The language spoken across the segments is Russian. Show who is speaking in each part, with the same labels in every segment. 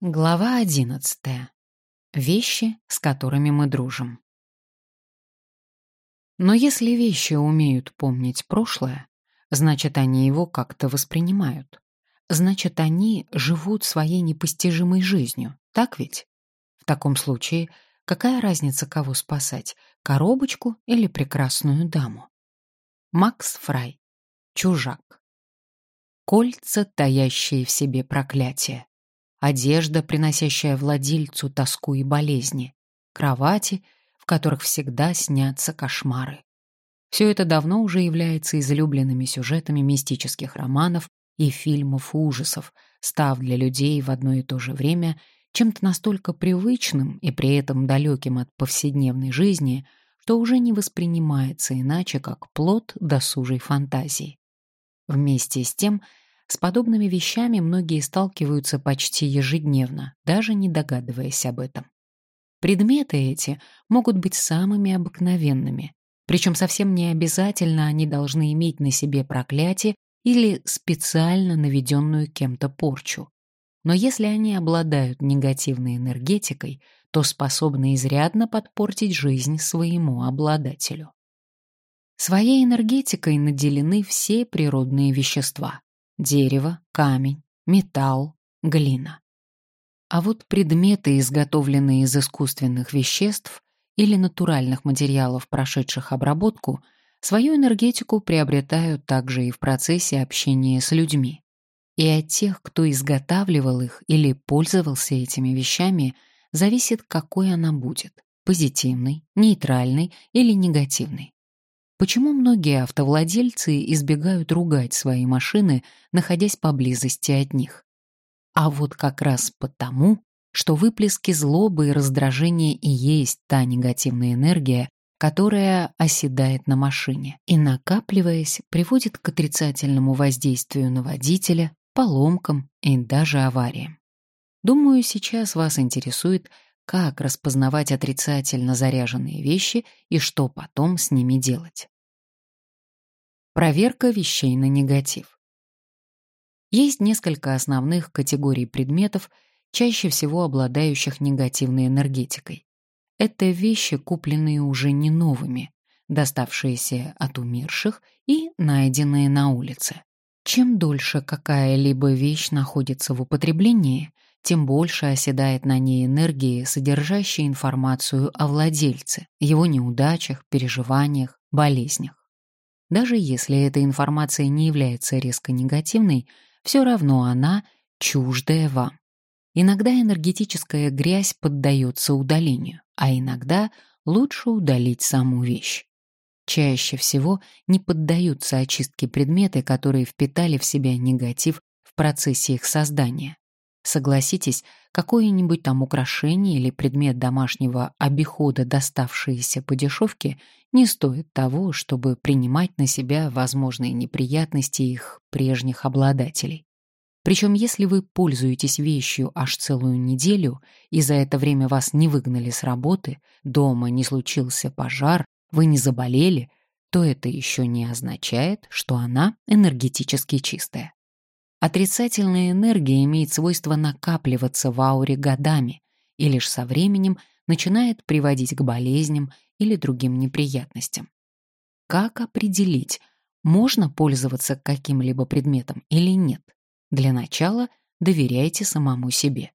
Speaker 1: Глава одиннадцатая. Вещи, с которыми мы дружим. Но если вещи умеют помнить прошлое, значит, они его как-то воспринимают. Значит, они живут своей непостижимой жизнью, так ведь? В таком случае, какая разница, кого спасать, коробочку или прекрасную даму? Макс Фрай. Чужак. Кольца, таящие в себе проклятие одежда, приносящая владельцу тоску и болезни, кровати, в которых всегда снятся кошмары. Все это давно уже является излюбленными сюжетами мистических романов и фильмов ужасов, став для людей в одно и то же время чем-то настолько привычным и при этом далеким от повседневной жизни, что уже не воспринимается иначе, как плод досужей фантазии. Вместе с тем — с подобными вещами многие сталкиваются почти ежедневно, даже не догадываясь об этом. Предметы эти могут быть самыми обыкновенными, причем совсем не обязательно они должны иметь на себе проклятие или специально наведенную кем-то порчу. Но если они обладают негативной энергетикой, то способны изрядно подпортить жизнь своему обладателю. Своей энергетикой наделены все природные вещества дерево, камень, металл, глина. А вот предметы, изготовленные из искусственных веществ или натуральных материалов, прошедших обработку, свою энергетику приобретают также и в процессе общения с людьми. И от тех, кто изготавливал их или пользовался этими вещами, зависит, какой она будет – позитивной, нейтральной или негативной. Почему многие автовладельцы избегают ругать свои машины, находясь поблизости от них? А вот как раз потому, что выплески злобы и раздражения и есть та негативная энергия, которая оседает на машине и, накапливаясь, приводит к отрицательному воздействию на водителя, поломкам и даже авариям. Думаю, сейчас вас интересует, как распознавать отрицательно заряженные вещи и что потом с ними делать. Проверка вещей на негатив. Есть несколько основных категорий предметов, чаще всего обладающих негативной энергетикой. Это вещи, купленные уже не новыми, доставшиеся от умерших и найденные на улице. Чем дольше какая-либо вещь находится в употреблении, тем больше оседает на ней энергии, содержащей информацию о владельце, его неудачах, переживаниях, болезнях. Даже если эта информация не является резко негативной, все равно она чуждая вам. Иногда энергетическая грязь поддается удалению, а иногда лучше удалить саму вещь. Чаще всего не поддаются очистке предметы, которые впитали в себя негатив в процессе их создания. Согласитесь, какое-нибудь там украшение или предмет домашнего обихода, доставшиеся по дешевке, не стоит того, чтобы принимать на себя возможные неприятности их прежних обладателей. Причем если вы пользуетесь вещью аж целую неделю, и за это время вас не выгнали с работы, дома не случился пожар, вы не заболели, то это еще не означает, что она энергетически чистая. Отрицательная энергия имеет свойство накапливаться в ауре годами и лишь со временем начинает приводить к болезням или другим неприятностям. Как определить, можно пользоваться каким-либо предметом или нет? Для начала доверяйте самому себе.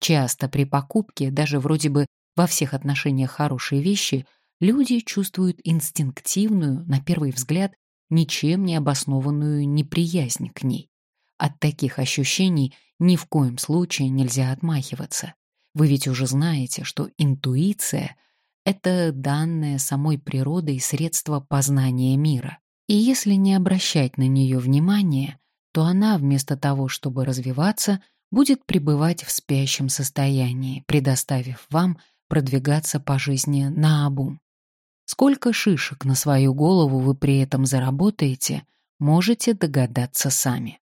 Speaker 1: Часто при покупке, даже вроде бы во всех отношениях хорошие вещи, люди чувствуют инстинктивную, на первый взгляд, ничем не обоснованную неприязнь к ней. От таких ощущений ни в коем случае нельзя отмахиваться. Вы ведь уже знаете, что интуиция — это данное самой природой средство познания мира. И если не обращать на нее внимания, то она вместо того, чтобы развиваться, будет пребывать в спящем состоянии, предоставив вам продвигаться по жизни наобум. Сколько шишек на свою голову вы при этом заработаете, можете догадаться сами.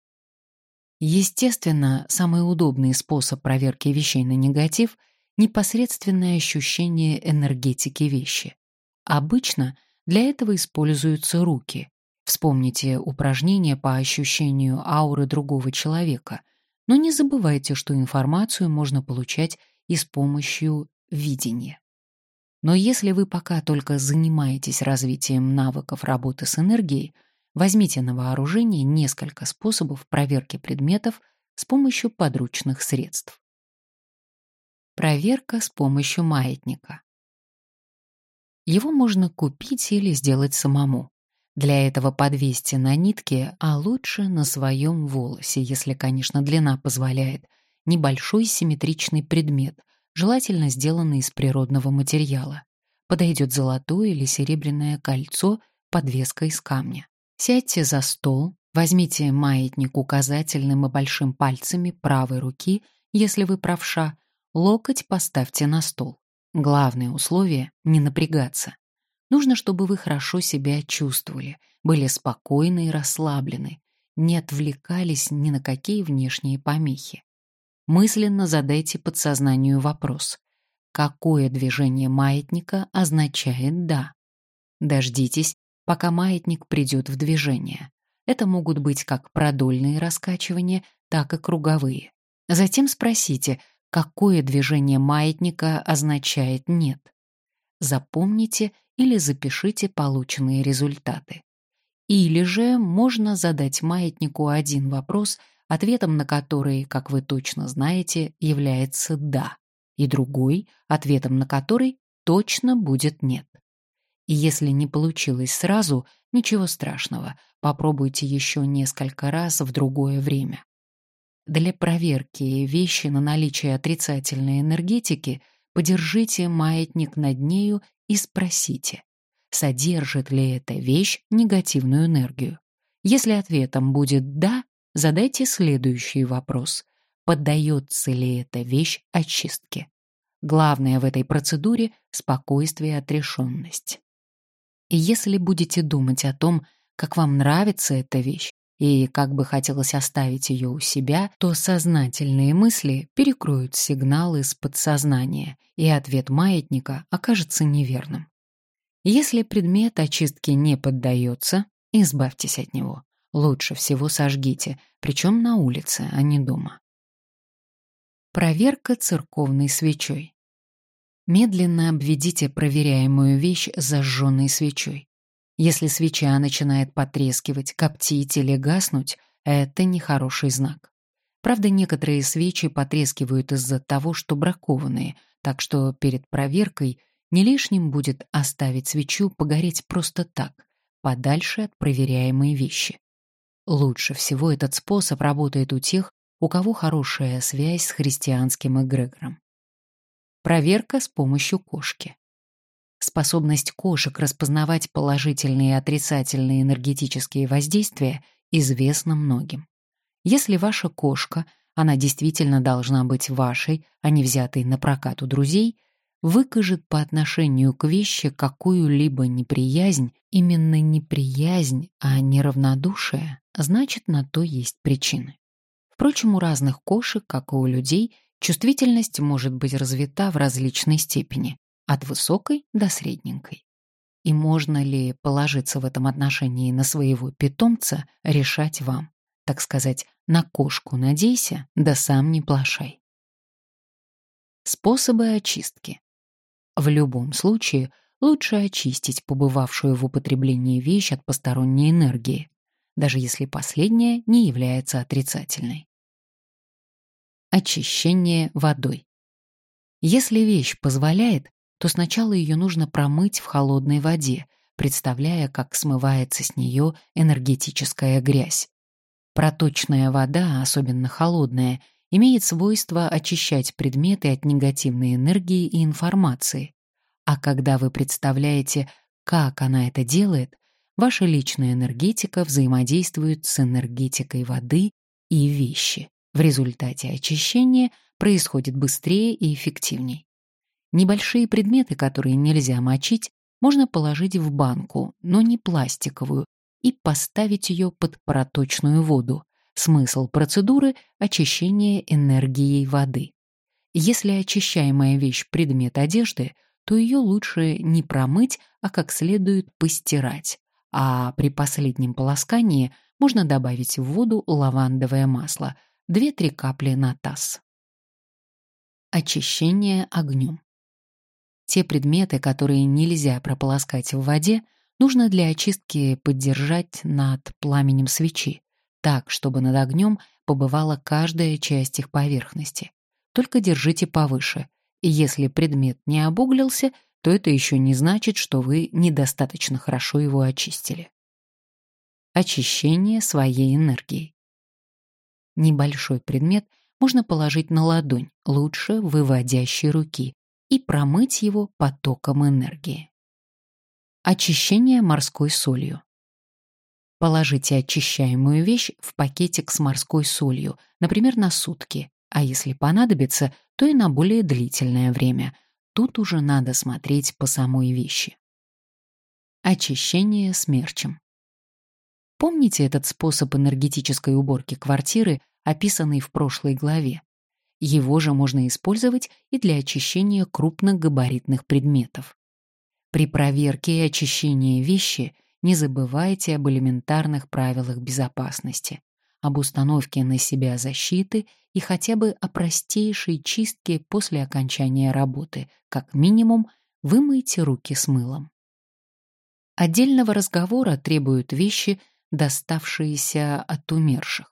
Speaker 1: Естественно, самый удобный способ проверки вещей на негатив — непосредственное ощущение энергетики вещи. Обычно для этого используются руки. Вспомните упражнение по ощущению ауры другого человека. Но не забывайте, что информацию можно получать и с помощью видения. Но если вы пока только занимаетесь развитием навыков работы с энергией, возьмите на вооружение несколько способов проверки предметов с помощью подручных средств. Проверка с помощью маятника. Его можно купить или сделать самому. Для этого подвесьте на нитке, а лучше на своем волосе, если, конечно, длина позволяет, небольшой симметричный предмет, желательно сделанный из природного материала. Подойдет золотое или серебряное кольцо, подвеска из камня. Сядьте за стол, возьмите маятник указательным и большим пальцами правой руки, если вы правша, локоть поставьте на стол. Главное условие — не напрягаться. Нужно, чтобы вы хорошо себя чувствовали, были спокойны и расслаблены, не отвлекались ни на какие внешние помехи. Мысленно задайте подсознанию вопрос. Какое движение маятника означает «да»? Дождитесь, пока маятник придет в движение. Это могут быть как продольные раскачивания, так и круговые. Затем спросите, какое движение маятника означает «нет». Запомните или запишите полученные результаты. Или же можно задать маятнику один вопрос, ответом на который, как вы точно знаете, является «да», и другой, ответом на который точно будет «нет». И если не получилось сразу, ничего страшного, попробуйте еще несколько раз в другое время. Для проверки вещи на наличие отрицательной энергетики подержите маятник над нею и спросите, содержит ли эта вещь негативную энергию. Если ответом будет «да», задайте следующий вопрос. Поддается ли эта вещь очистке? Главное в этой процедуре — спокойствие и отрешенность. И если будете думать о том, как вам нравится эта вещь, и как бы хотелось оставить ее у себя, то сознательные мысли перекроют сигналы из подсознания, и ответ маятника окажется неверным. Если предмет очистки не поддается, избавьтесь от него. Лучше всего сожгите, причем на улице, а не дома. Проверка церковной свечой. Медленно обведите проверяемую вещь зажженной свечой. Если свеча начинает потрескивать, коптить или гаснуть, это нехороший знак. Правда, некоторые свечи потрескивают из-за того, что бракованные, так что перед проверкой не лишним будет оставить свечу погореть просто так, подальше от проверяемой вещи. Лучше всего этот способ работает у тех, у кого хорошая связь с христианским эгрегором. Проверка с помощью кошки. Способность кошек распознавать положительные и отрицательные энергетические воздействия известна многим. Если ваша кошка, она действительно должна быть вашей, а не взятой на прокат у друзей, выкажет по отношению к вещи какую-либо неприязнь, именно неприязнь, а не равнодушие, значит, на то есть причины. Впрочем, у разных кошек, как и у людей, чувствительность может быть развита в различной степени, от высокой до средненькой. И можно ли положиться в этом отношении на своего питомца, решать вам. Так сказать, на кошку надейся, да сам не плашай. Способы очистки. В любом случае лучше очистить побывавшую в употреблении вещь от посторонней энергии, даже если последняя не является отрицательной. Очищение водой. Если вещь позволяет, то сначала ее нужно промыть в холодной воде, представляя, как смывается с нее энергетическая грязь. Проточная вода, особенно холодная, имеет свойство очищать предметы от негативной энергии и информации. А когда вы представляете, как она это делает, ваша личная энергетика взаимодействует с энергетикой воды и вещи. В результате очищения происходит быстрее и эффективней. Небольшие предметы, которые нельзя мочить, можно положить в банку, но не пластиковую, и поставить ее под проточную воду. Смысл процедуры — очищение энергией воды. Если очищаемая вещь — предмет одежды, то ее лучше не промыть, а как следует постирать. А при последнем полоскании можно добавить в воду лавандовое масло. 2-3 капли на таз. Очищение огнем. Те предметы, которые нельзя прополоскать в воде, нужно для очистки поддержать над пламенем свечи, так, чтобы над огнем побывала каждая часть их поверхности. Только держите повыше, и если предмет не обуглился, то это еще не значит, что вы недостаточно хорошо его очистили. Очищение своей энергии. Небольшой предмет можно положить на ладонь, лучше выводящей руки, и промыть его потоком энергии. Очищение морской солью. Положите очищаемую вещь в пакетик с морской солью, например, на сутки, а если понадобится, то и на более длительное время. Тут уже надо смотреть по самой вещи. Очищение смерчем. Помните этот способ энергетической уборки квартиры, описанный в прошлой главе? Его же можно использовать и для очищения крупногабаритных предметов. При проверке и очищении вещи не забывайте об элементарных правилах безопасности, об установке на себя защиты и хотя бы о простейшей чистке после окончания работы, как минимум вымойте руки с мылом. Отдельного разговора требуют вещи, доставшиеся от умерших.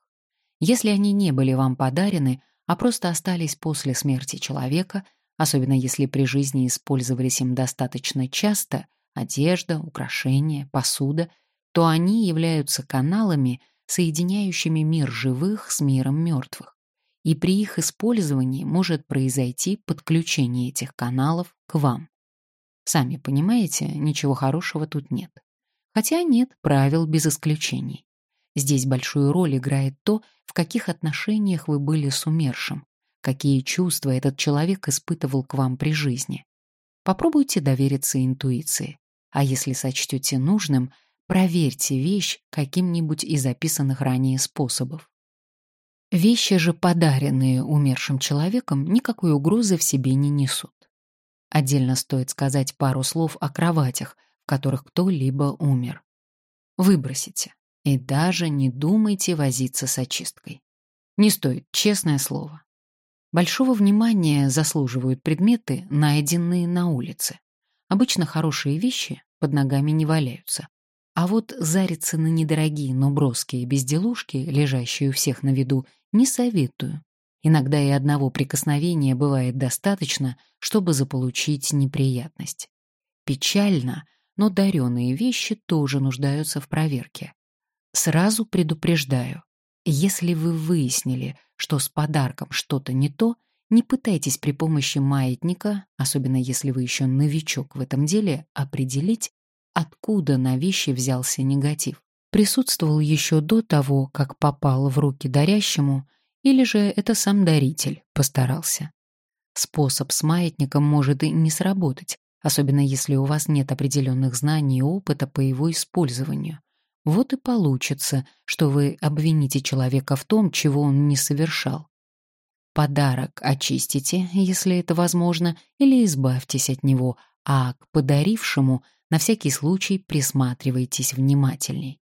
Speaker 1: Если они не были вам подарены, а просто остались после смерти человека, особенно если при жизни использовались им достаточно часто, одежда, украшения, посуда, то они являются каналами, соединяющими мир живых с миром мертвых. И при их использовании может произойти подключение этих каналов к вам. Сами понимаете, ничего хорошего тут нет. Хотя нет правил без исключений. Здесь большую роль играет то, в каких отношениях вы были с умершим, какие чувства этот человек испытывал к вам при жизни. Попробуйте довериться интуиции, а если сочтете нужным, проверьте вещь каким-нибудь из описанных ранее способов. Вещи же, подаренные умершим человеком, никакой угрозы в себе не несут. Отдельно стоит сказать пару слов о кроватях, в которых кто-либо умер. Выбросите. И даже не думайте возиться с очисткой. Не стоит, честное слово. Большого внимания заслуживают предметы, найденные на улице. Обычно хорошие вещи под ногами не валяются. А вот зариться на недорогие, но броские безделушки, лежащие у всех на виду, не советую. Иногда и одного прикосновения бывает достаточно, чтобы заполучить неприятность. Печально, но даренные вещи тоже нуждаются в проверке. Сразу предупреждаю, если вы выяснили, что с подарком что-то не то, не пытайтесь при помощи маятника, особенно если вы еще новичок в этом деле, определить, откуда на вещи взялся негатив. Присутствовал еще до того, как попал в руки дарящему, или же это сам даритель постарался. Способ с маятником может и не сработать, особенно если у вас нет определенных знаний и опыта по его использованию. Вот и получится, что вы обвините человека в том, чего он не совершал. Подарок очистите, если это возможно, или избавьтесь от него, а к подарившему на всякий случай присматривайтесь внимательней.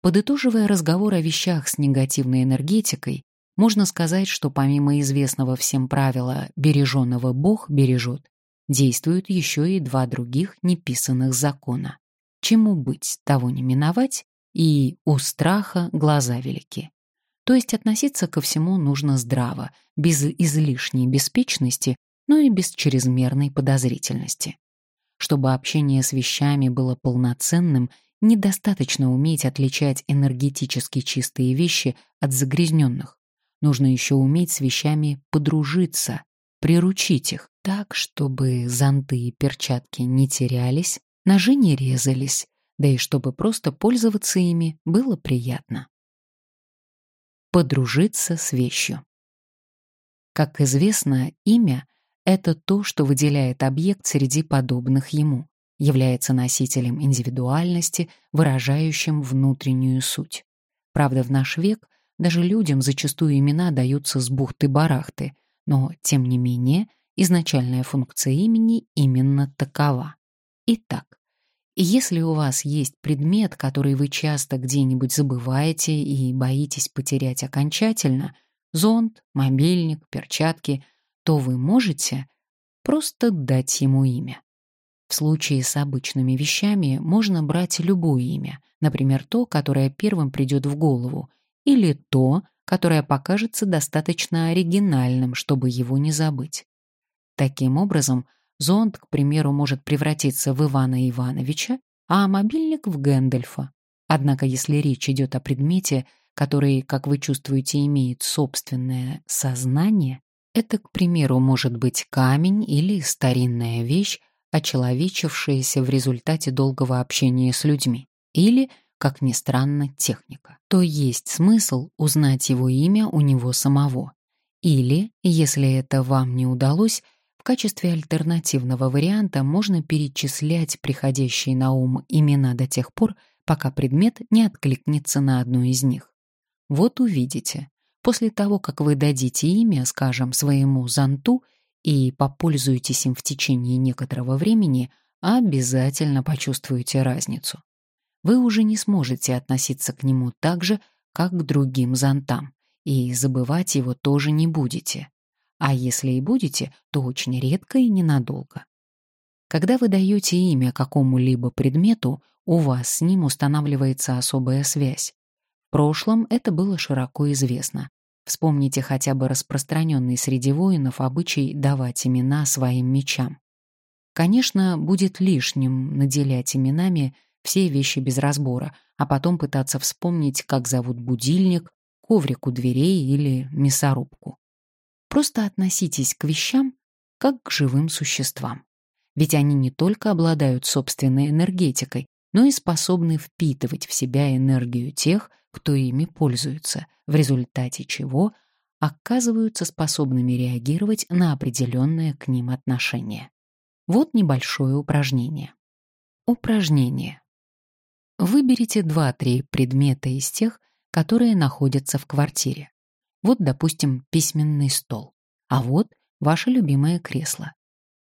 Speaker 1: Подытоживая разговор о вещах с негативной энергетикой, можно сказать, что помимо известного всем правила «береженного Бог бережет», действуют еще и два других неписанных закона. Чему быть, того не миновать, и у страха глаза велики. То есть относиться ко всему нужно здраво, без излишней беспечности, но и без чрезмерной подозрительности. Чтобы общение с вещами было полноценным, недостаточно уметь отличать энергетически чистые вещи от загрязненных. Нужно еще уметь с вещами подружиться, приручить их так, чтобы зонты и перчатки не терялись, ножи не резались, да и чтобы просто пользоваться ими было приятно. Подружиться с вещью. Как известно, имя — это то, что выделяет объект среди подобных ему, является носителем индивидуальности, выражающим внутреннюю суть. Правда, в наш век даже людям зачастую имена даются с бухты-барахты, но, тем не менее, изначальная функция имени именно такова. Итак, если у вас есть предмет, который вы часто где-нибудь забываете и боитесь потерять окончательно, зонт, мобильник, перчатки, то вы можете просто дать ему имя. В случае с обычными вещами можно брать любое имя, например, то, которое первым придет в голову, или то, которое покажется достаточно оригинальным, чтобы его не забыть. Таким образом, зонт, к примеру, может превратиться в Ивана Ивановича, а мобильник — в Гэндальфа. Однако, если речь идет о предмете, который, как вы чувствуете, имеет собственное сознание, это, к примеру, может быть камень или старинная вещь, очеловечившаяся в результате долгого общения с людьми, или, как ни странно, техника, то есть смысл узнать его имя у него самого. Или, если это вам не удалось, в качестве альтернативного варианта можно перечислять приходящие на ум имена до тех пор, пока предмет не откликнется на одну из них. Вот увидите, после того, как вы дадите имя, скажем, своему зонту, и попользуетесь им в течение некоторого времени, обязательно почувствуете разницу. Вы уже не сможете относиться к нему так же, как к другим зонтам, и забывать его тоже не будете. А если и будете, то очень редко и ненадолго. Когда вы даете имя какому-либо предмету, у вас с ним устанавливается особая связь. В прошлом это было широко известно, Вспомните хотя бы распространенный среди воинов обычай давать имена своим мечам. Конечно, будет лишним наделять именами все вещи без разбора, а потом пытаться вспомнить, как зовут будильник, коврик у дверей или мясорубку. Просто относитесь к вещам как к живым существам. Ведь они не только обладают собственной энергетикой, но и способны впитывать в себя энергию тех, кто ими пользуется, в результате чего оказываются способными реагировать на определенное к ним отношение. Вот небольшое упражнение. Упражнение. Выберите 2-3 предмета из тех, которые находятся в квартире. Вот, допустим, письменный стол. А вот ваше любимое кресло.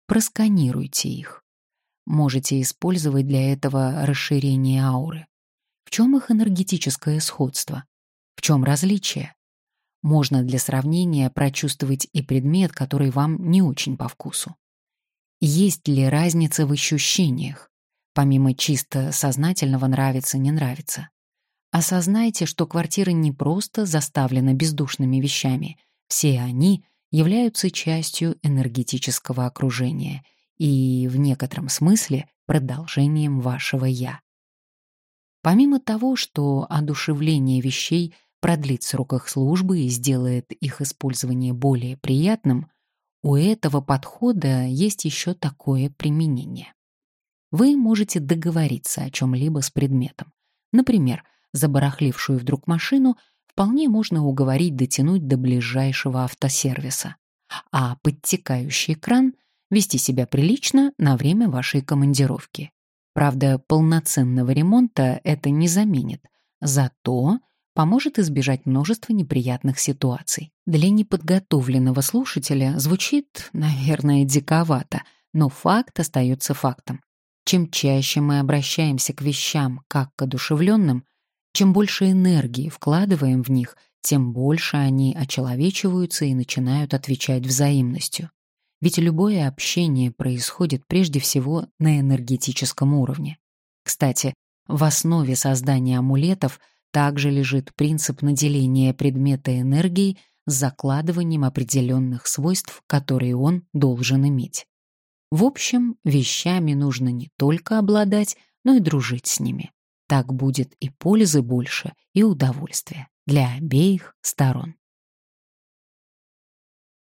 Speaker 1: Просканируйте их. Можете использовать для этого расширение ауры. В чем их энергетическое сходство? В чем различие? Можно для сравнения прочувствовать и предмет, который вам не очень по вкусу. Есть ли разница в ощущениях, помимо чисто сознательного нравится-не нравится? Осознайте, что квартира не просто заставлена бездушными вещами, все они являются частью энергетического окружения и, в некотором смысле, продолжением вашего «я». Помимо того, что одушевление вещей продлит срок их службы и сделает их использование более приятным, у этого подхода есть еще такое применение. Вы можете договориться о чем-либо с предметом. Например, забарахлившую вдруг машину вполне можно уговорить дотянуть до ближайшего автосервиса, а подтекающий кран вести себя прилично на время вашей командировки. Правда, полноценного ремонта это не заменит, зато поможет избежать множества неприятных ситуаций. Для неподготовленного слушателя звучит, наверное, диковато, но факт остается фактом. Чем чаще мы обращаемся к вещам как к одушевленным, чем больше энергии вкладываем в них, тем больше они очеловечиваются и начинают отвечать взаимностью. Ведь любое общение происходит прежде всего на энергетическом уровне. Кстати, в основе создания амулетов также лежит принцип наделения предмета энергией с закладыванием определенных свойств, которые он должен иметь. В общем, вещами нужно не только обладать, но и дружить с ними. Так будет и пользы больше, и удовольствия для обеих сторон.